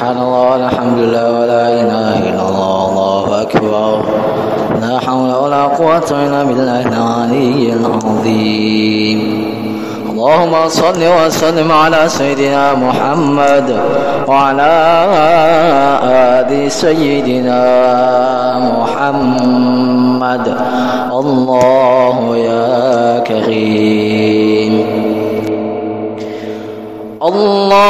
سبحان الله الحمد لله ولا إله إلا الله الله أكبر. لا حول ولا قوة إلا بالله العلي العظيم. اللهم صل وسلم على سيدنا محمد وعلى آل سيدنا محمد. الله يا كريم. الله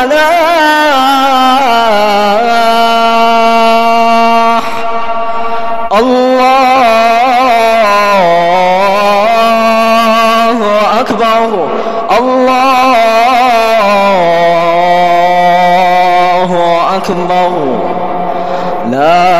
الفلاح الله أكبر. الله أكبر. لا